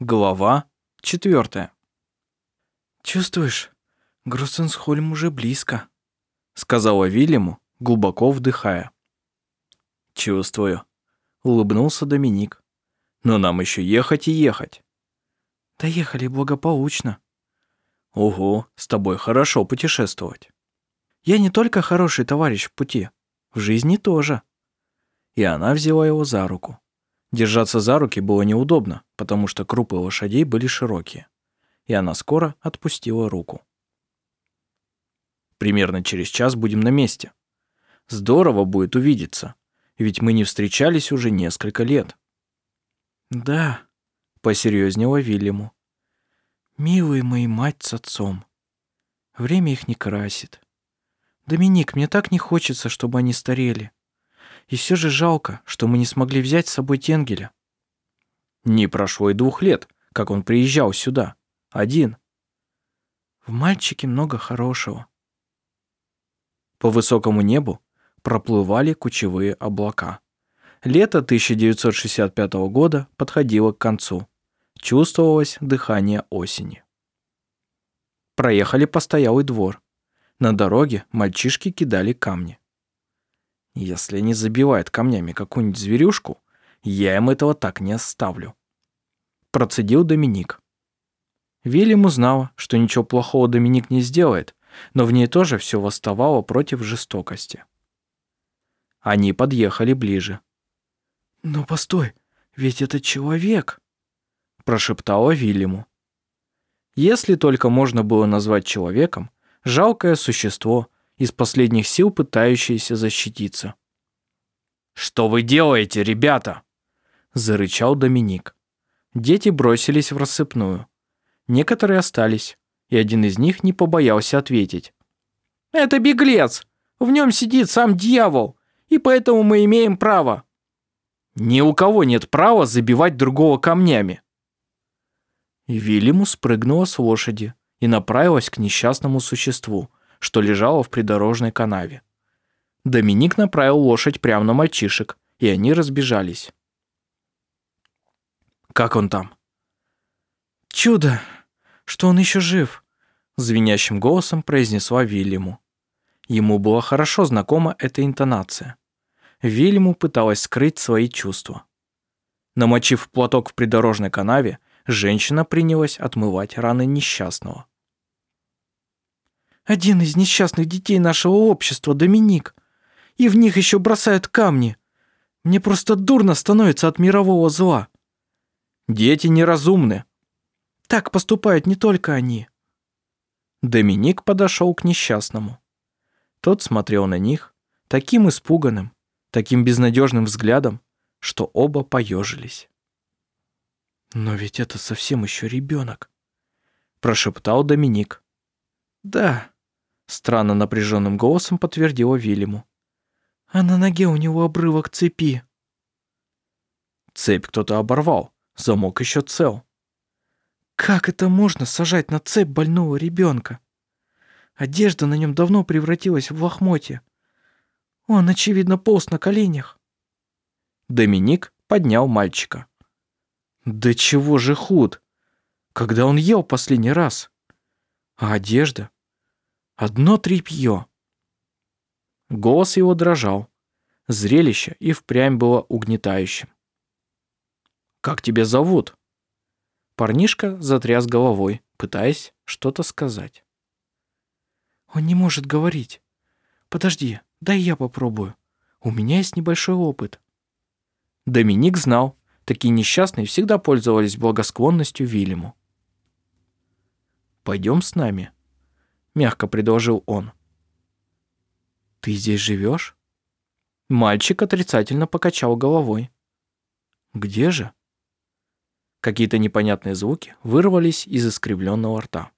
Глава четвертая. «Чувствуешь, Гроссенсхольм уже близко», — сказала Вильяму, глубоко вдыхая. «Чувствую», — улыбнулся Доминик. «Но нам еще ехать и ехать». «Доехали благополучно». «Ого, с тобой хорошо путешествовать». «Я не только хороший товарищ в пути, в жизни тоже». И она взяла его за руку. Держаться за руки было неудобно, потому что крупы лошадей были широкие. И она скоро отпустила руку. Примерно через час будем на месте. Здорово будет увидеться, ведь мы не встречались уже несколько лет. Да, посерьезнела Вильяму. Милые мои мать с отцом. Время их не красит. Доминик, мне так не хочется, чтобы они старели. И все же жалко, что мы не смогли взять с собой Тенгеля. Не прошло и двух лет, как он приезжал сюда. Один. В мальчике много хорошего. По высокому небу проплывали кучевые облака. Лето 1965 года подходило к концу. Чувствовалось дыхание осени. Проехали постоялый двор. На дороге мальчишки кидали камни. Если они забивают камнями какую-нибудь зверюшку, я им этого так не оставлю. Процедил Доминик. Вильям узнала, что ничего плохого Доминик не сделает, но в ней тоже все восставало против жестокости. Они подъехали ближе. «Но постой, ведь это человек!» прошептала Вильяму. Если только можно было назвать человеком, жалкое существо, из последних сил пытающиеся защититься. «Что вы делаете, ребята?» – зарычал Доминик. Дети бросились в рассыпную. Некоторые остались, и один из них не побоялся ответить. «Это беглец! В нем сидит сам дьявол, и поэтому мы имеем право!» «Ни у кого нет права забивать другого камнями!» Вильяму спрыгнула с лошади и направилась к несчастному существу, что лежало в придорожной канаве. Доминик направил лошадь прямо на мальчишек, и они разбежались. «Как он там?» «Чудо, что он еще жив», — звенящим голосом произнесла Вильяму. Ему была хорошо знакома эта интонация. Вильяму пыталась скрыть свои чувства. Намочив платок в придорожной канаве, женщина принялась отмывать раны несчастного. Один из несчастных детей нашего общества, Доминик. И в них еще бросают камни. Мне просто дурно становится от мирового зла. Дети неразумны. Так поступают не только они. Доминик подошел к несчастному. Тот смотрел на них таким испуганным, таким безнадежным взглядом, что оба поежились. «Но ведь это совсем еще ребенок», – прошептал Доминик. «Да, Странно напряженным голосом подтвердила Вильяму. А на ноге у него обрывок цепи. Цепь кто-то оборвал, замок еще цел. Как это можно сажать на цепь больного ребенка? Одежда на нем давно превратилась в лохмотье. Он, очевидно, полз на коленях. Доминик поднял мальчика. Да чего же худ? Когда он ел последний раз? А одежда? Одно тряпье. Голос его дрожал. Зрелище и впрямь было угнетающим. «Как тебя зовут?» Парнишка затряс головой, пытаясь что-то сказать. «Он не может говорить. Подожди, дай я попробую. У меня есть небольшой опыт». Доминик знал, такие несчастные всегда пользовались благосклонностью Вильяму. «Пойдем с нами», мягко предложил он. «Ты здесь живешь?» Мальчик отрицательно покачал головой. «Где же?» Какие-то непонятные звуки вырвались из искривленного рта.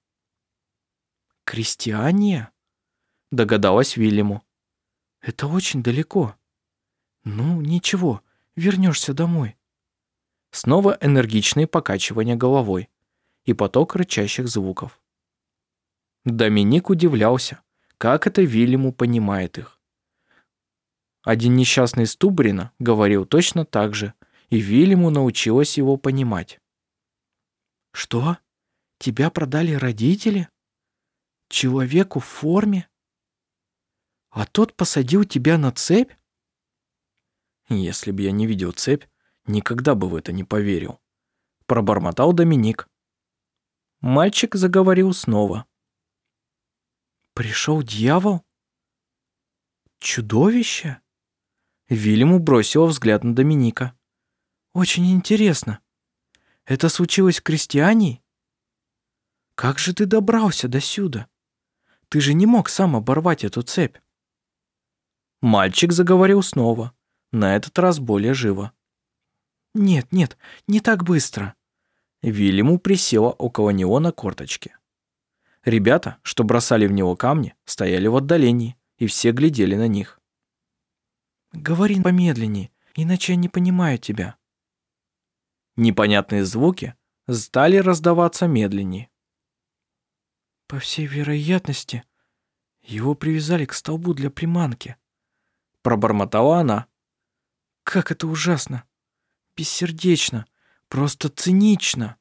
«Крестьяне?» — догадалась Вильяму. «Это очень далеко. Ну, ничего, вернешься домой». Снова энергичные покачивания головой и поток рычащих звуков. Доминик удивлялся, как это Вильяму понимает их. Один несчастный Стубрина говорил точно так же, и Вильяму научилась его понимать. Что? Тебя продали родители? Человеку в форме? А тот посадил тебя на цепь? Если бы я не видел цепь, никогда бы в это не поверил. Пробормотал Доминик. Мальчик заговорил снова. Пришел дьявол? Чудовище? Вильяму бросила взгляд на Доминика. Очень интересно. Это случилось в крестьяне? Как же ты добрался до сюда? Ты же не мог сам оборвать эту цепь. Мальчик заговорил снова, на этот раз более живо. Нет, нет, не так быстро. Вильяму присела около него на корточке. Ребята, что бросали в него камни, стояли в отдалении, и все глядели на них. «Говори помедленнее, иначе я не понимаю тебя». Непонятные звуки стали раздаваться медленнее. «По всей вероятности, его привязали к столбу для приманки», пробормотала она. «Как это ужасно! Бессердечно! Просто цинично!»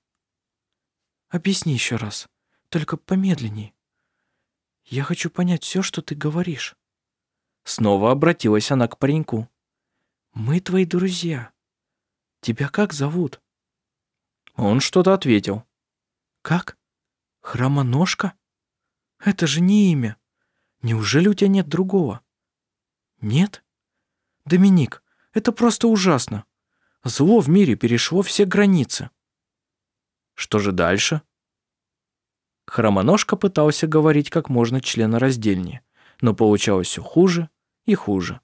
«Объясни еще раз, только помедленней. Я хочу понять все, что ты говоришь». Снова обратилась она к пареньку. «Мы твои друзья. Тебя как зовут?» Он что-то ответил. «Как? Хромоножка? Это же не имя. Неужели у тебя нет другого?» «Нет? Доминик, это просто ужасно. Зло в мире перешло все границы». «Что же дальше?» Хромоножка пытался говорить как можно членораздельнее, но получалось все хуже и хуже.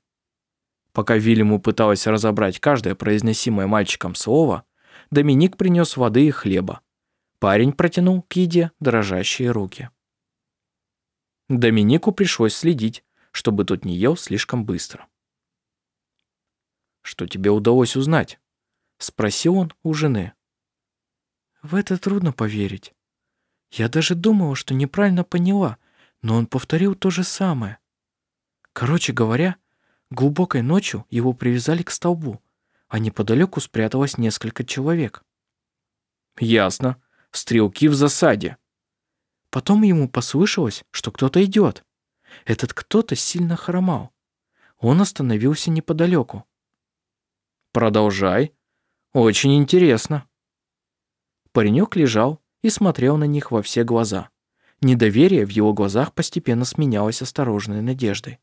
Пока Вильяму пыталась разобрать каждое произносимое мальчиком слово, Доминик принес воды и хлеба. Парень протянул к еде дрожащие руки. Доминику пришлось следить, чтобы тот не ел слишком быстро. «Что тебе удалось узнать?» — спросил он у жены. «В это трудно поверить. Я даже думала, что неправильно поняла, но он повторил то же самое. Короче говоря, глубокой ночью его привязали к столбу, а неподалеку спряталось несколько человек. «Ясно. Стрелки в засаде». Потом ему послышалось, что кто-то идет. Этот кто-то сильно хромал. Он остановился неподалеку. «Продолжай. Очень интересно». Паренек лежал и смотрел на них во все глаза. Недоверие в его глазах постепенно сменялось осторожной надеждой.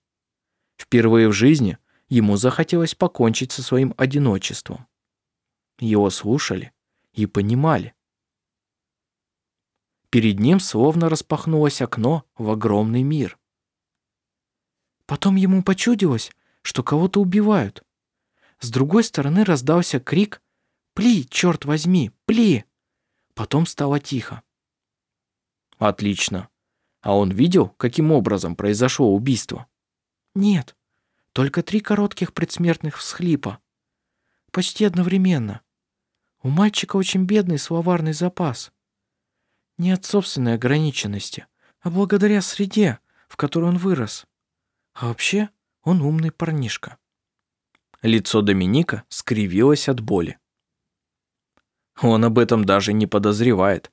Впервые в жизни ему захотелось покончить со своим одиночеством. Его слушали и понимали. Перед ним словно распахнулось окно в огромный мир. Потом ему почудилось, что кого-то убивают. С другой стороны раздался крик «Пли, черт возьми, пли!» Потом стало тихо. Отлично. А он видел, каким образом произошло убийство? Нет, только три коротких предсмертных всхлипа. Почти одновременно. У мальчика очень бедный словарный запас. Не от собственной ограниченности, а благодаря среде, в которой он вырос. А вообще, он умный парнишка. Лицо Доминика скривилось от боли. Он об этом даже не подозревает.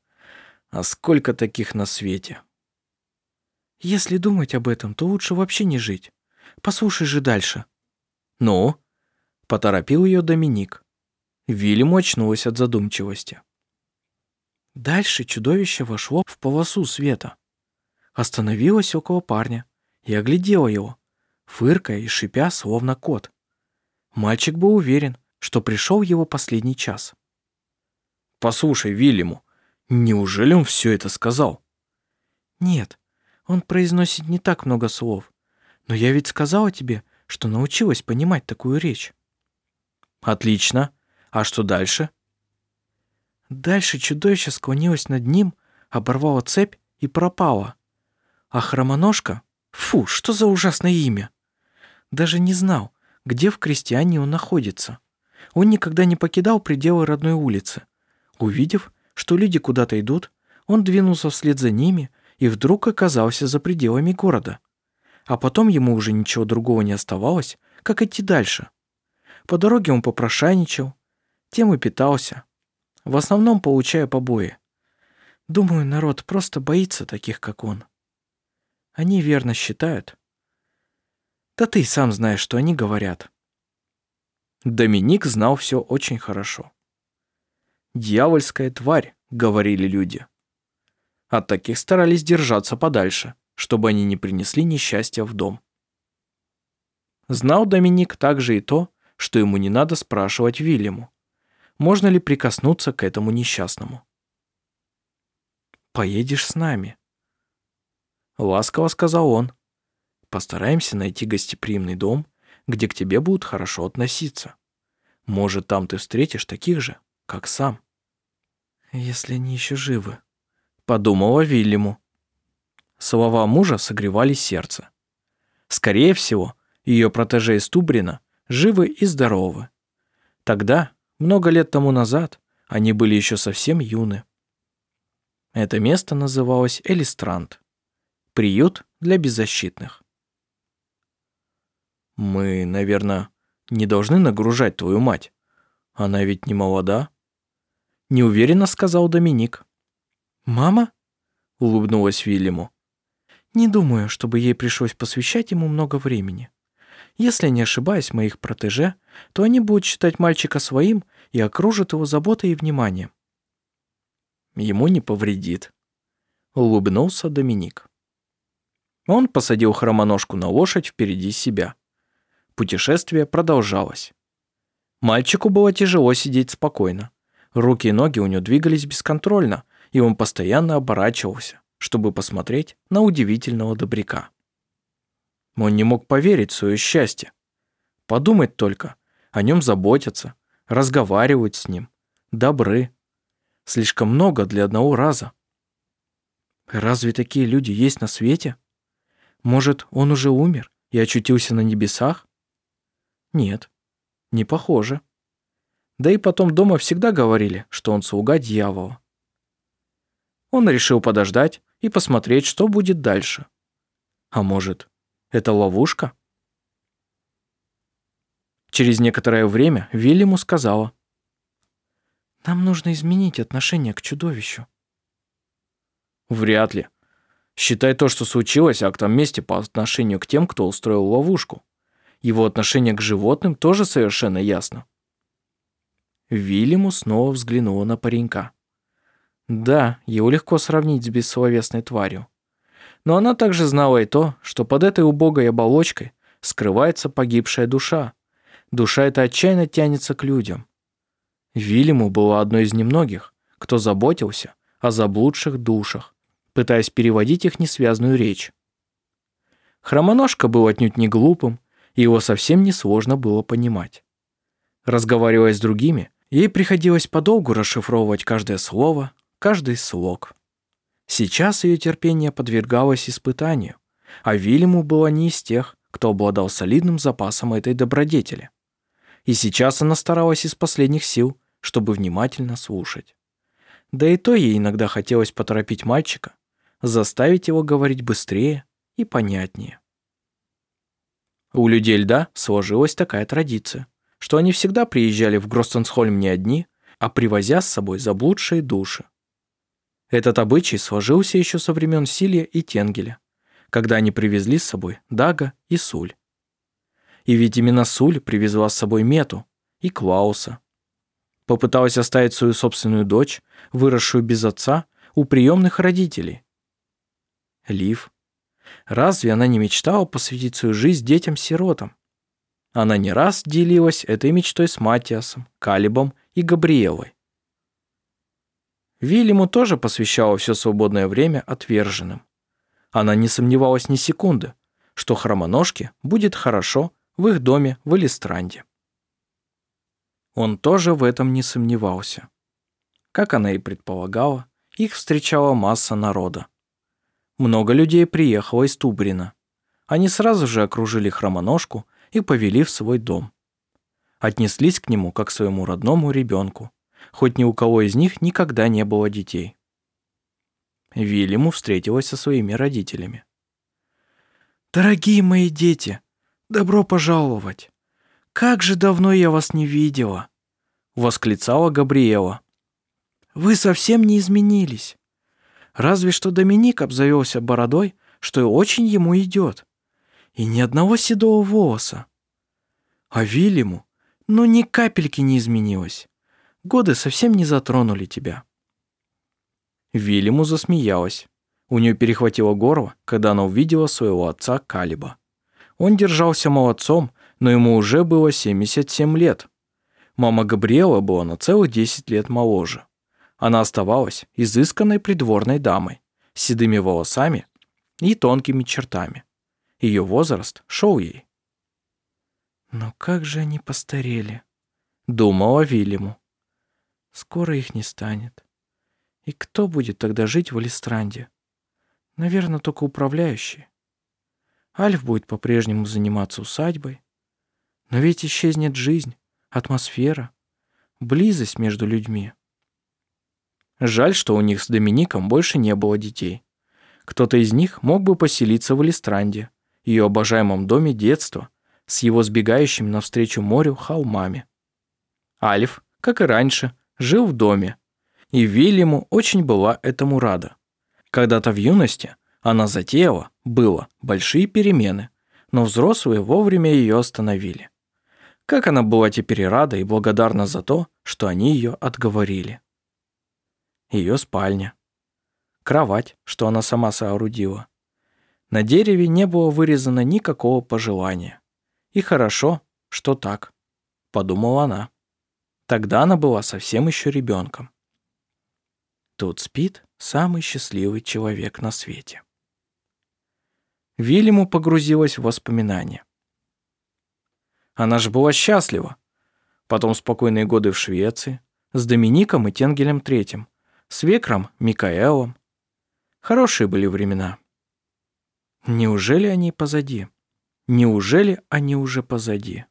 А сколько таких на свете? Если думать об этом, то лучше вообще не жить. Послушай же дальше. Ну? Поторопил ее Доминик. Вильям очнулась от задумчивости. Дальше чудовище вошло в полосу света. Остановилось около парня и оглядела его, фыркая и шипя, словно кот. Мальчик был уверен, что пришел его последний час. «Послушай, Вильяму, неужели он все это сказал?» «Нет, он произносит не так много слов. Но я ведь сказала тебе, что научилась понимать такую речь». «Отлично. А что дальше?» Дальше чудовище склонилось над ним, оборвало цепь и пропало. А хромоножка Фу, что за ужасное имя. Даже не знал, где в крестьяне он находится. Он никогда не покидал пределы родной улицы. Увидев, что люди куда-то идут, он двинулся вслед за ними и вдруг оказался за пределами города. А потом ему уже ничего другого не оставалось, как идти дальше. По дороге он попрошайничал, тем и питался, в основном получая побои. Думаю, народ просто боится таких, как он. Они верно считают. Да ты сам знаешь, что они говорят. Доминик знал все очень хорошо. «Дьявольская тварь», — говорили люди. От таких старались держаться подальше, чтобы они не принесли несчастья в дом. Знал Доминик также и то, что ему не надо спрашивать Вильяму, можно ли прикоснуться к этому несчастному. «Поедешь с нами», — ласково сказал он. «Постараемся найти гостеприимный дом, где к тебе будут хорошо относиться. Может, там ты встретишь таких же, как сам». «Если они еще живы», — подумала Вильяму. Слова мужа согревали сердце. Скорее всего, ее протеже из Тубрина живы и здоровы. Тогда, много лет тому назад, они были еще совсем юны. Это место называлось Элистрант. Приют для беззащитных. Мы, наверное, не должны нагружать твою мать. Она ведь не молода. Неуверенно сказал Доминик. «Мама?» — улыбнулась Вильяму. «Не думаю, чтобы ей пришлось посвящать ему много времени. Если не ошибаюсь, моих протеже, то они будут считать мальчика своим и окружат его заботой и вниманием. Ему не повредит. Улыбнулся Доминик. Он посадил хромоножку на лошадь впереди себя. Путешествие продолжалось. Мальчику было тяжело сидеть спокойно. Руки и ноги у него двигались бесконтрольно, и он постоянно оборачивался, чтобы посмотреть на удивительного добряка. Он не мог поверить в свое счастье. Подумать только, о нем заботятся, разговаривают с ним, добры. Слишком много для одного раза. Разве такие люди есть на свете? Может, он уже умер и очутился на небесах? Нет, не похоже. Да и потом дома всегда говорили, что он слуга дьявола. Он решил подождать и посмотреть, что будет дальше. А может, это ловушка? Через некоторое время Вильяму сказала. «Нам нужно изменить отношение к чудовищу». «Вряд ли. Считай то, что случилось, актом мести по отношению к тем, кто устроил ловушку. Его отношение к животным тоже совершенно ясно». Вильяму снова взглянула на паренька. Да, его легко сравнить с бессловесной тварью. Но она также знала и то, что под этой убогой оболочкой скрывается погибшая душа. Душа эта отчаянно тянется к людям. Вильяму была одной из немногих, кто заботился о заблудших душах, пытаясь переводить их несвязную речь. Хромоножка был отнюдь не глупым, и его совсем несложно было понимать. Разговаривая с другими, ей приходилось подолгу расшифровывать каждое слово, каждый слог. Сейчас ее терпение подвергалось испытанию, а Вильяму была не из тех, кто обладал солидным запасом этой добродетели. И сейчас она старалась из последних сил, чтобы внимательно слушать. Да и то ей иногда хотелось поторопить мальчика, заставить его говорить быстрее и понятнее. У людей льда сложилась такая традиция, что они всегда приезжали в Гростенсхольм не одни, а привозя с собой заблудшие души. Этот обычай сложился еще со времен Силия и Тенгеля, когда они привезли с собой Дага и Суль. И ведь именно Суль привезла с собой Мету и Клауса. Попыталась оставить свою собственную дочь, выросшую без отца, у приемных родителей. Лив. Разве она не мечтала посвятить свою жизнь детям-сиротам? Она не раз делилась этой мечтой с Матиасом, Калибом и Габриэлой. Вильяму тоже посвящала все свободное время отверженным. Она не сомневалась ни секунды, что хромоножке будет хорошо в их доме в Элистранде. Он тоже в этом не сомневался. Как она и предполагала, их встречала масса народа. Много людей приехало из Тубрина. Они сразу же окружили хромоножку и повели в свой дом. Отнеслись к нему как к своему родному ребенку хоть ни у кого из них никогда не было детей. Вильяму встретилась со своими родителями. «Дорогие мои дети, добро пожаловать! Как же давно я вас не видела!» — восклицала Габриэла. «Вы совсем не изменились. Разве что Доминик обзавелся бородой, что и очень ему идет. И ни одного седого волоса. А Вильяму, ну ни капельки не изменилось. Годы совсем не затронули тебя. Вильяму засмеялась. У нее перехватило горло, когда она увидела своего отца Калиба. Он держался молодцом, но ему уже было 77 лет. Мама Габриэла была на целых 10 лет моложе. Она оставалась изысканной придворной дамой, с седыми волосами и тонкими чертами. Ее возраст шел ей. «Но как же они постарели?» — думала Вильяму. «Скоро их не станет. И кто будет тогда жить в Алистранде? Наверное, только управляющий. Альф будет по-прежнему заниматься усадьбой. Но ведь исчезнет жизнь, атмосфера, близость между людьми. Жаль, что у них с Домиником больше не было детей. Кто-то из них мог бы поселиться в Элистранде, ее обожаемом доме детства, с его сбегающим навстречу морю холмами. Альф, как и раньше, жил в доме, и Вильяму очень была этому рада. Когда-то в юности она затеяла, было, большие перемены, но взрослые вовремя ее остановили. Как она была теперь рада и благодарна за то, что они ее отговорили. Ее спальня. Кровать, что она сама соорудила. На дереве не было вырезано никакого пожелания. И хорошо, что так, подумала она. Тогда она была совсем еще ребенком. Тут спит самый счастливый человек на свете. Вильяму погрузилась в воспоминания. Она же была счастлива. Потом спокойные годы в Швеции, с Домиником и Тенгелем Третьим, с Векром Микаэлом. Хорошие были времена. Неужели они позади? Неужели они уже позади?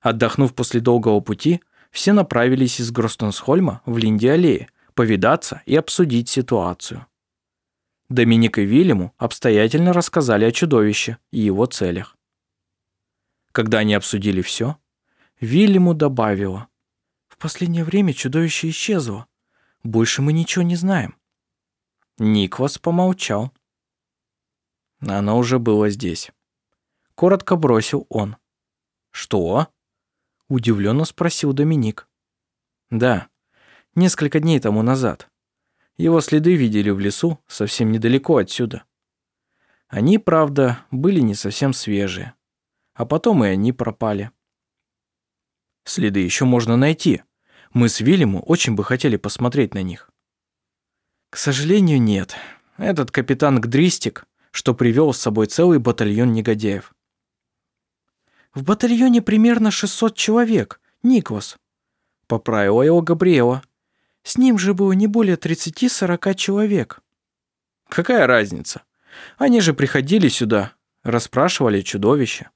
Отдохнув после долгого пути, все направились из Гростенсхольма в Линди-аллее, повидаться и обсудить ситуацию. Доминик и Вильяму обстоятельно рассказали о чудовище и его целях. Когда они обсудили все, Вильяму добавила. «В последнее время чудовище исчезло. Больше мы ничего не знаем». Никвас помолчал. Оно уже было здесь. Коротко бросил он. «Что?» Удивленно спросил Доминик. «Да, несколько дней тому назад. Его следы видели в лесу, совсем недалеко отсюда. Они, правда, были не совсем свежие. А потом и они пропали. Следы еще можно найти. Мы с Вильяму очень бы хотели посмотреть на них. К сожалению, нет. Этот капитан Гдристик, что привел с собой целый батальон негодяев. В батальоне примерно 600 человек, Никвас. Поправила его Габриэла. С ним же было не более 30-40 человек. Какая разница? Они же приходили сюда, расспрашивали чудовище.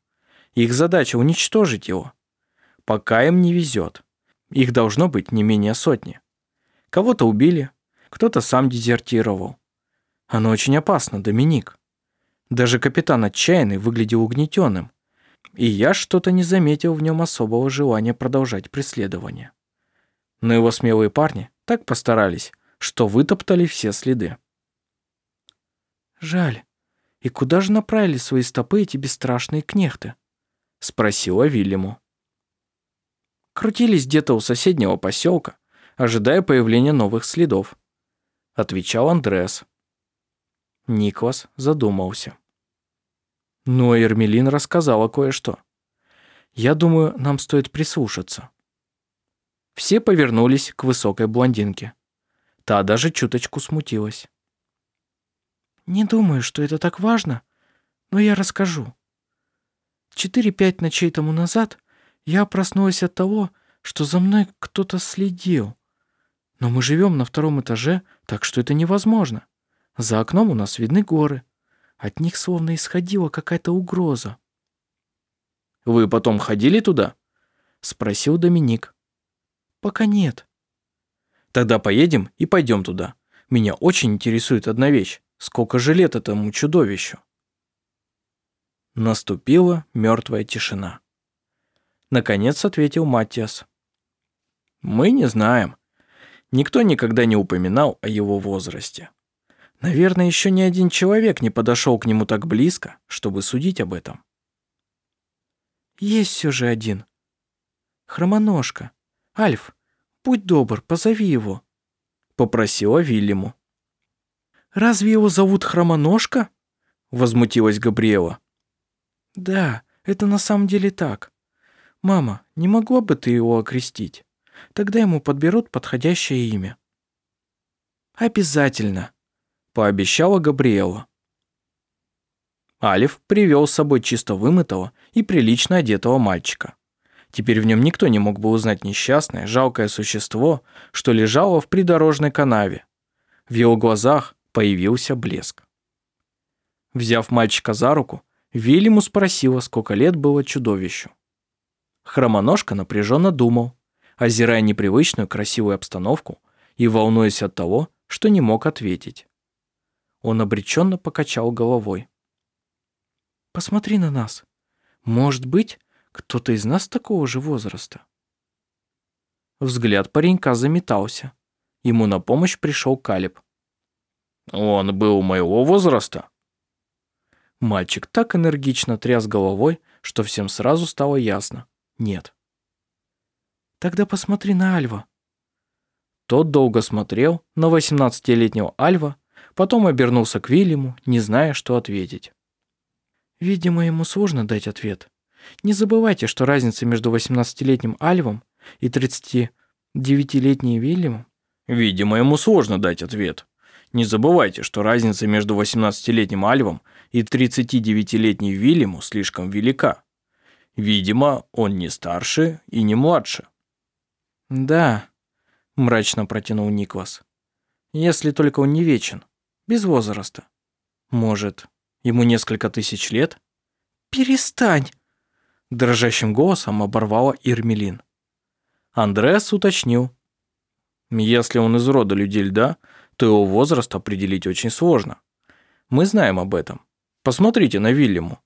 Их задача уничтожить его. Пока им не везет. Их должно быть не менее сотни. Кого-то убили, кто-то сам дезертировал. Оно очень опасно, Доминик. Даже капитан отчаянный выглядел угнетенным. И я что-то не заметил в нем особого желания продолжать преследование. Но его смелые парни так постарались, что вытоптали все следы. «Жаль. И куда же направили свои стопы эти бесстрашные кнехты?» — спросила Вильяму. Крутились где-то у соседнего поселка, ожидая появления новых следов. Отвечал Андрес. Никлас задумался. Но Эрмелин рассказала кое-что. Я думаю, нам стоит прислушаться. Все повернулись к высокой блондинке. Та даже чуточку смутилась. «Не думаю, что это так важно, но я расскажу. Четыре-пять ночей тому назад я проснулась от того, что за мной кто-то следил. Но мы живем на втором этаже, так что это невозможно. За окном у нас видны горы. От них словно исходила какая-то угроза. «Вы потом ходили туда?» — спросил Доминик. Пока нет. Тогда поедем и пойдем туда. Меня очень интересует одна вещь. Сколько же лет этому чудовищу? Наступила мертвая тишина. Наконец ответил Матиас. Мы не знаем. Никто никогда не упоминал о его возрасте. Наверное, еще ни один человек не подошел к нему так близко, чтобы судить об этом. Есть все же один. Хромоножка. Альф, будь добр, позови его. Попросила Вильяму. Разве его зовут Хромоножка? Возмутилась Габриэла. Да, это на самом деле так. Мама, не могла бы ты его окрестить? Тогда ему подберут подходящее имя. Обязательно, пообещала Габриэла. Алиф привел с собой чисто вымытого и прилично одетого мальчика. Теперь в нем никто не мог бы узнать несчастное, жалкое существо, что лежало в придорожной канаве. В его глазах появился блеск. Взяв мальчика за руку, Вильяму спросила, сколько лет было чудовищу. Хромоножка напряженно думал, озирая непривычную красивую обстановку и волнуясь от того, что не мог ответить. Он обреченно покачал головой. «Посмотри на нас. Может быть, кто-то из нас такого же возраста?» Взгляд паренька заметался. Ему на помощь пришел Калиб. «Он был моего возраста?» Мальчик так энергично тряс головой, что всем сразу стало ясно. Нет. «Тогда посмотри на Альва». Тот долго смотрел на 18-летнего Альва, потом обернулся к Вильяму, не зная, что ответить. Видимо, ему сложно дать ответ. Не забывайте, что разница между 18-летним Альвом и 39-летней Вильямом... Видимо, ему сложно дать ответ. Не забывайте, что разница между 18-летним Альвом и 39-летней Вильяму слишком велика. Видимо, он не старше и не младше. «Да», — мрачно протянул Никвас. «Если только он не вечен, без возраста. Может, ему несколько тысяч лет?» «Перестань!» — дрожащим голосом оборвала Ирмелин. Андреас уточнил. «Если он из рода людей льда, то его возраст определить очень сложно. Мы знаем об этом. Посмотрите на Вильяму.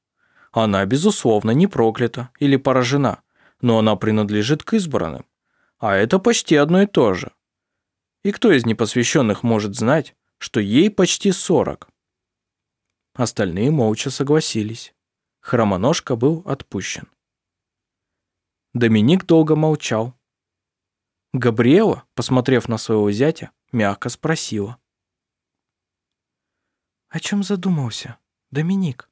Она, безусловно, не проклята или поражена, но она принадлежит к избранным. А это почти одно и то же. И кто из непосвященных может знать, что ей почти сорок? Остальные молча согласились. Хромоножка был отпущен. Доминик долго молчал. Габриэла, посмотрев на своего зятя, мягко спросила. «О чем задумался, Доминик?»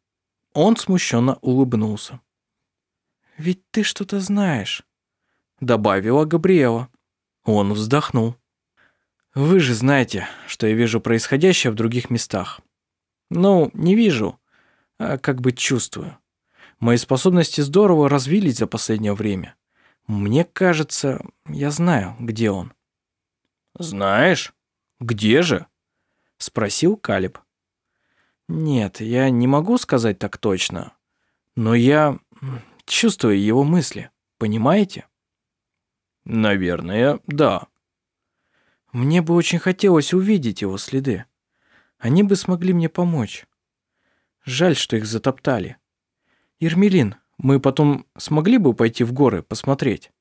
Он смущенно улыбнулся. «Ведь ты что-то знаешь», — добавила Габриэла. Он вздохнул. «Вы же знаете, что я вижу происходящее в других местах. Ну, не вижу, а как бы чувствую. Мои способности здорово развились за последнее время. Мне кажется, я знаю, где он». «Знаешь? Где же?» — спросил Калиб. «Нет, я не могу сказать так точно, но я чувствую его мысли, понимаете?» «Наверное, да». «Мне бы очень хотелось увидеть его следы. Они бы смогли мне помочь. Жаль, что их затоптали. Ирмелин, мы потом смогли бы пойти в горы посмотреть?»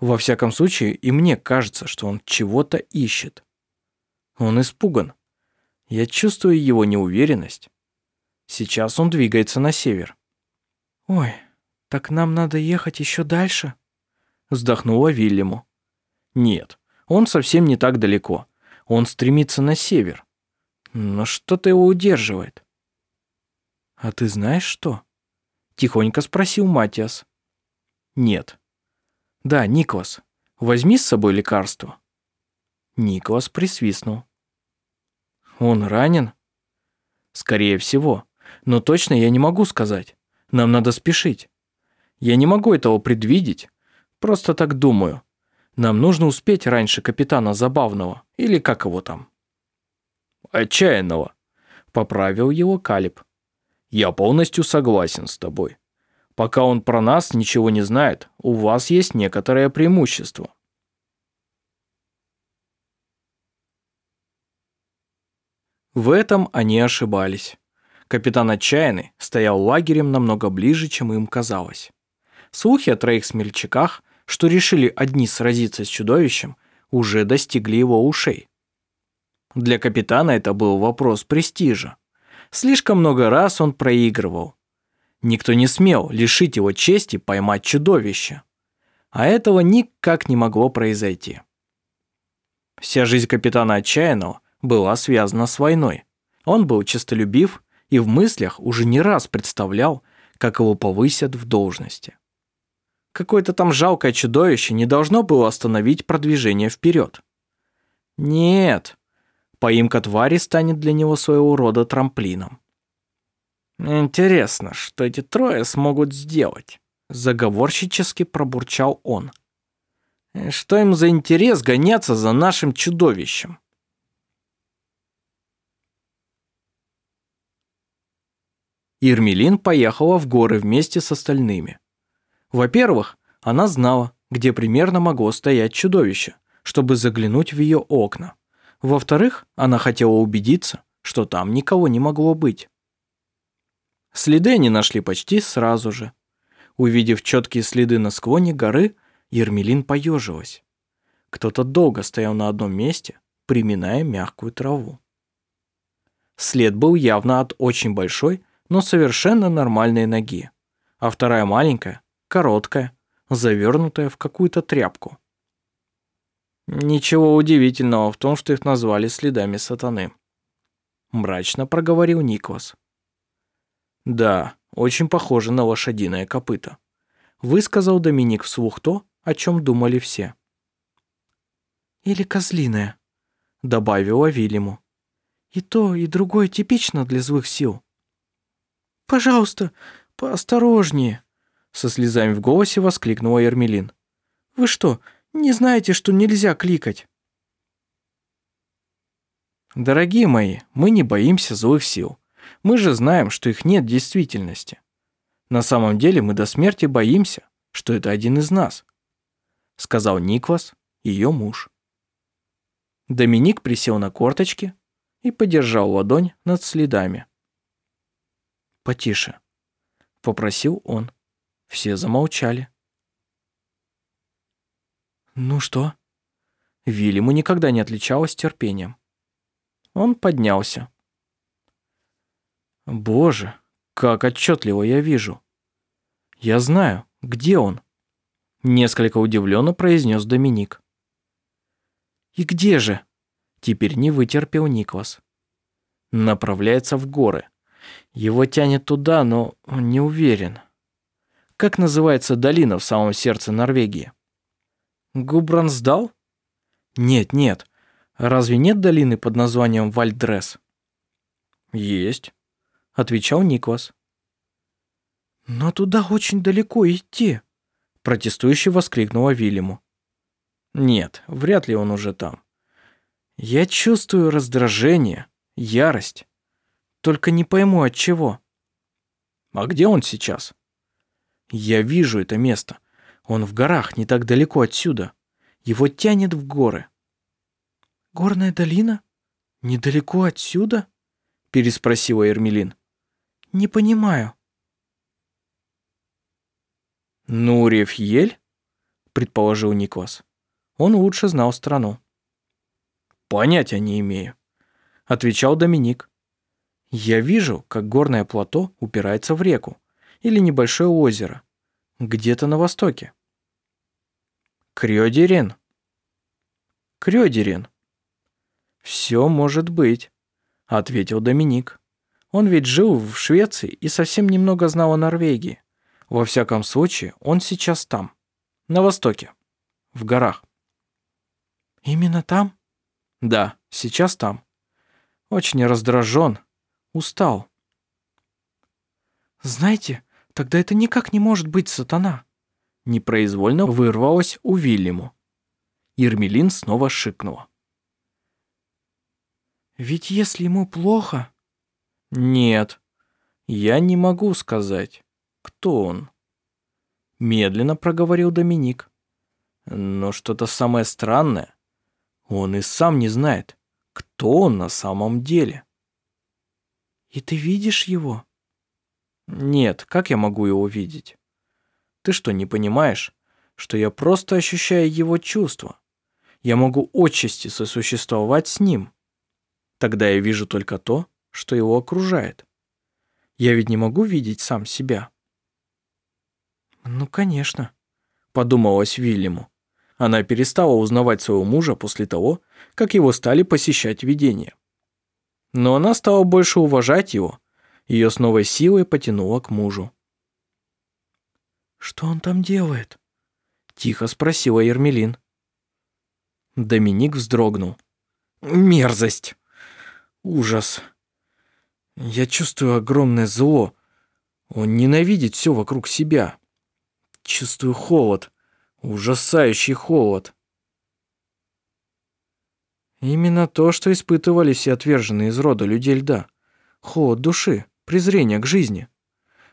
Во всяком случае, и мне кажется, что он чего-то ищет. Он испуган. Я чувствую его неуверенность. Сейчас он двигается на север. «Ой, так нам надо ехать еще дальше?» Вздохнула Вильяму. «Нет, он совсем не так далеко. Он стремится на север. Но что-то его удерживает». «А ты знаешь что?» Тихонько спросил Матиас. «Нет, «Да, Николас, возьми с собой лекарство». Николас присвистнул. «Он ранен?» «Скорее всего. Но точно я не могу сказать. Нам надо спешить. Я не могу этого предвидеть. Просто так думаю. Нам нужно успеть раньше капитана Забавного, или как его там?» «Отчаянного», — поправил его Калиб. «Я полностью согласен с тобой. Пока он про нас ничего не знает, у вас есть некоторое преимущество. В этом они ошибались. Капитан Отчаянный стоял лагерем намного ближе, чем им казалось. Слухи о троих смельчаках, что решили одни сразиться с чудовищем, уже достигли его ушей. Для капитана это был вопрос престижа. Слишком много раз он проигрывал. Никто не смел лишить его чести поймать чудовище. А этого никак не могло произойти. Вся жизнь капитана Отчаянного была связана с войной. Он был честолюбив и в мыслях уже не раз представлял, как его повысят в должности. Какое-то там жалкое чудовище не должно было остановить продвижение вперед. Нет, поимка твари станет для него своего рода трамплином. Интересно, что эти трое смогут сделать? Заговорщически пробурчал он. Что им за интерес гоняться за нашим чудовищем? Ирмелин поехала в горы вместе с остальными. Во-первых, она знала, где примерно могло стоять чудовище, чтобы заглянуть в ее окна. Во-вторых, она хотела убедиться, что там никого не могло быть. Следы они нашли почти сразу же. Увидев четкие следы на склоне горы, Ермелин поежилась. Кто-то долго стоял на одном месте, приминая мягкую траву. След был явно от очень большой, но совершенно нормальной ноги, а вторая маленькая, короткая, завернутая в какую-то тряпку. Ничего удивительного в том, что их назвали следами сатаны. Мрачно проговорил Никвас. Да, очень похоже на лошадиное копыто. Высказал Доминик вслух то, о чем думали все. Или козлиное, добавила Вильяму. И то, и другое типично для злых сил. «Пожалуйста, поосторожнее!» Со слезами в голосе воскликнула Ермелин. «Вы что, не знаете, что нельзя кликать?» «Дорогие мои, мы не боимся злых сил. Мы же знаем, что их нет в действительности. На самом деле мы до смерти боимся, что это один из нас», сказал Никвас, ее муж. Доминик присел на корточки и подержал ладонь над следами. «Потише», — попросил он. Все замолчали. «Ну что?» Вильяму никогда не отличалась терпением. Он поднялся. «Боже, как отчетливо я вижу. Я знаю, где он?» Несколько удивленно произнес Доминик. «И где же?» Теперь не вытерпел Никлас. Направляется в горы. Его тянет туда, но он не уверен. Как называется долина в самом сердце Норвегии? Губрансдал? Нет, нет. Разве нет долины под названием Вальдрес? Есть, отвечал Никвас. Но туда очень далеко идти, протестующе воскликнула Вильяму. Нет, вряд ли он уже там. Я чувствую раздражение, ярость. Только не пойму от чего. А где он сейчас? Я вижу это место. Он в горах, не так далеко отсюда. Его тянет в горы. Горная долина? Недалеко отсюда? Переспросила Эрмелин. Не понимаю. Ну, Рефьель? Предположил Никвас. Он лучше знал страну. Понятия не имею. Отвечал Доминик. Я вижу, как горное плато упирается в реку или небольшое озеро, где-то на востоке. Крёдерен. Крёдерен. Все может быть, ответил Доминик. Он ведь жил в Швеции и совсем немного знал о Норвегии. Во всяком случае, он сейчас там, на востоке, в горах. Именно там? Да, сейчас там. Очень раздражен, устал. Знаете, тогда это никак не может быть сатана. Непроизвольно вырвалось у Вильяму. Ермелин снова шикнула. Ведь если ему плохо... Нет, я не могу сказать, кто он. Медленно проговорил Доминик. Но что-то самое странное. Он и сам не знает, кто он на самом деле. И ты видишь его? Нет, как я могу его видеть? Ты что, не понимаешь, что я просто ощущаю его чувства? Я могу отчасти сосуществовать с ним. Тогда я вижу только то, что его окружает. Я ведь не могу видеть сам себя. Ну, конечно, подумалось Вильяму. Она перестала узнавать своего мужа после того, как его стали посещать видения. Но она стала больше уважать его, ее с новой силой потянуло к мужу. «Что он там делает?» – тихо спросила Ермелин. Доминик вздрогнул. «Мерзость! Ужас! Я чувствую огромное зло. Он ненавидит все вокруг себя. Чувствую холод, ужасающий холод. Именно то, что испытывали все отверженные из рода людей льда. Холод души, презрение к жизни.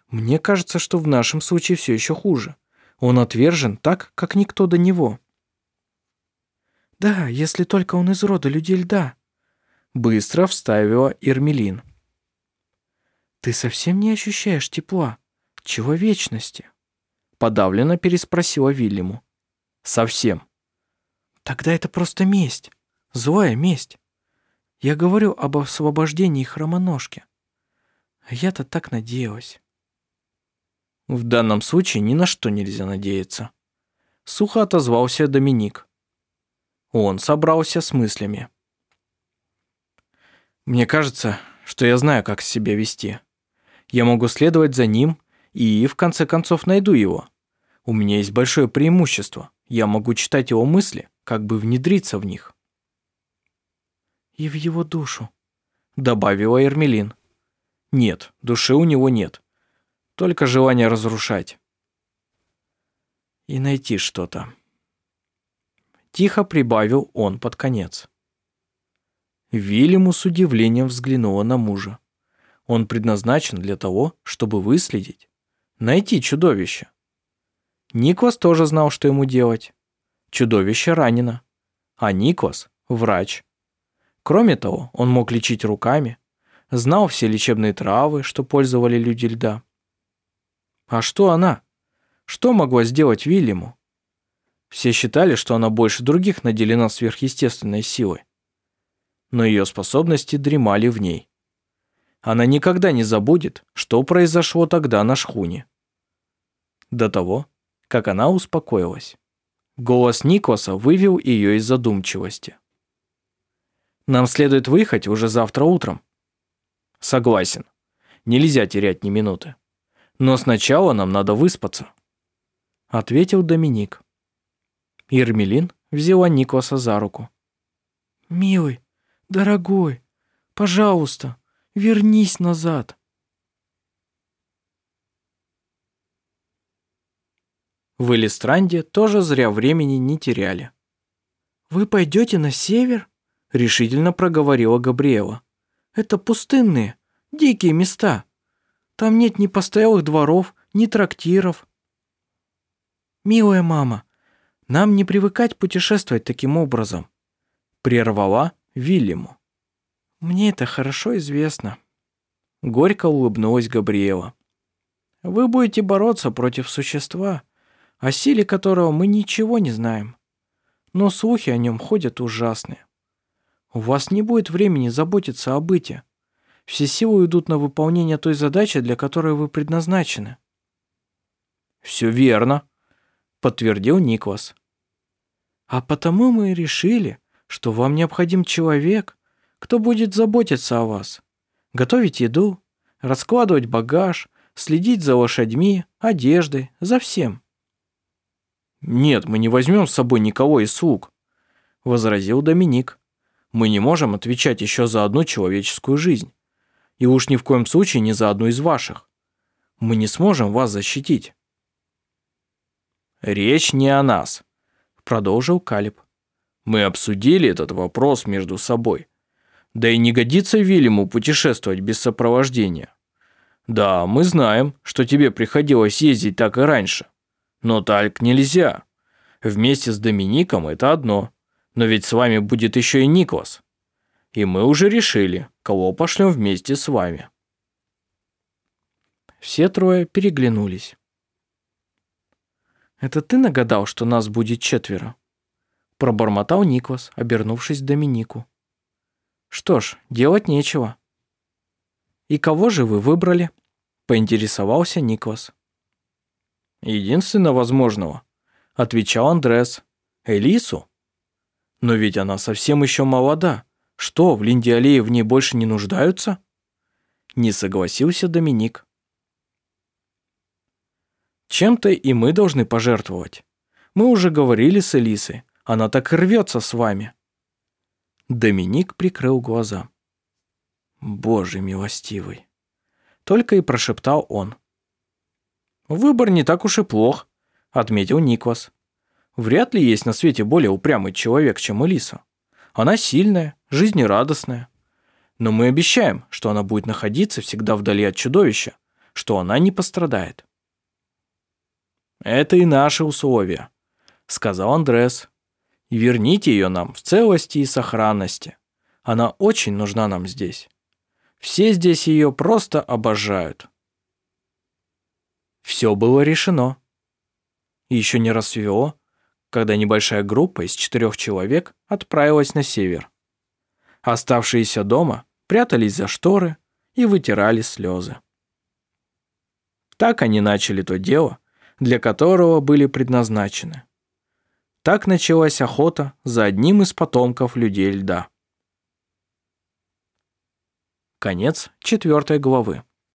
Мне кажется, что в нашем случае все еще хуже. Он отвержен так, как никто до него. Да, если только он из рода людей льда. Быстро вставила Ирмелин. Ты совсем не ощущаешь тепла, человечности? Подавленно переспросила Вильяму. Совсем. Тогда это просто месть. Злая месть. Я говорю об освобождении хромоножки. А я-то так надеялась. В данном случае ни на что нельзя надеяться. Сухо отозвался Доминик. Он собрался с мыслями. Мне кажется, что я знаю, как себя вести. Я могу следовать за ним и, в конце концов, найду его. У меня есть большое преимущество. Я могу читать его мысли, как бы внедриться в них. И в его душу, добавила Эрмелин. Нет, души у него нет. Только желание разрушать. И найти что-то. Тихо прибавил он под конец. Вильяму с удивлением взглянула на мужа. Он предназначен для того, чтобы выследить, найти чудовище. Никвас тоже знал, что ему делать. Чудовище ранено, а Никвас – врач. Кроме того, он мог лечить руками, знал все лечебные травы, что пользовали люди льда. А что она? Что могла сделать Вильяму? Все считали, что она больше других наделена сверхъестественной силой. Но ее способности дремали в ней. Она никогда не забудет, что произошло тогда на шхуне. До того, как она успокоилась. Голос Никоса вывел ее из задумчивости. «Нам следует выехать уже завтра утром». «Согласен. Нельзя терять ни минуты. Но сначала нам надо выспаться», — ответил Доминик. Ирмелин взяла Никоса за руку. «Милый, дорогой, пожалуйста, вернись назад». В Элистранде тоже зря времени не теряли. «Вы пойдете на север?» – решительно проговорила Габриэла. «Это пустынные, дикие места. Там нет ни постоялых дворов, ни трактиров». «Милая мама, нам не привыкать путешествовать таким образом», – прервала Вильяму. «Мне это хорошо известно». Горько улыбнулась Габриэла. «Вы будете бороться против существа, о силе которого мы ничего не знаем. Но слухи о нем ходят ужасные. У вас не будет времени заботиться о быте. Все силы уйдут на выполнение той задачи, для которой вы предназначены. «Все верно», — подтвердил Никвас. «А потому мы и решили, что вам необходим человек, кто будет заботиться о вас, готовить еду, раскладывать багаж, следить за лошадьми, одеждой, за всем. «Нет, мы не возьмем с собой никого из слуг», – возразил Доминик. «Мы не можем отвечать еще за одну человеческую жизнь. И уж ни в коем случае не за одну из ваших. Мы не сможем вас защитить». «Речь не о нас», – продолжил Калиб. «Мы обсудили этот вопрос между собой. Да и не годится Вильяму путешествовать без сопровождения. Да, мы знаем, что тебе приходилось ездить так и раньше. Но так нельзя. Вместе с Домиником это одно. Но ведь с вами будет еще и Никлас. И мы уже решили, кого пошлем вместе с вами. Все трое переглянулись. «Это ты нагадал, что нас будет четверо?» Пробормотал Никлас, обернувшись Доминику. Что ж, делать нечего. И кого же вы выбрали? Поинтересовался Никвас. Единственно возможного, отвечал Андрес. Элису? Но ведь она совсем еще молода. Что, в Линде Аллее в ней больше не нуждаются? Не согласился Доминик. Чем-то и мы должны пожертвовать. Мы уже говорили с Элисой. Она так рвется с вами. Доминик прикрыл глаза. Боже милостивый. Только и прошептал он. Выбор не так уж и плох, отметил Никвас. Вряд ли есть на свете более упрямый человек, чем Элиса. Она сильная, жизнерадостная. Но мы обещаем, что она будет находиться всегда вдали от чудовища, что она не пострадает. Это и наши условия, сказал Андрес. Верните ее нам в целости и сохранности. Она очень нужна нам здесь. Все здесь ее просто обожают. Все было решено. Еще не рассвело, когда небольшая группа из четырех человек отправилась на север. Оставшиеся дома прятались за шторы и вытирали слезы. Так они начали то дело, для которого были предназначены. Так началась охота за одним из потомков людей льда. Конец четвертой главы.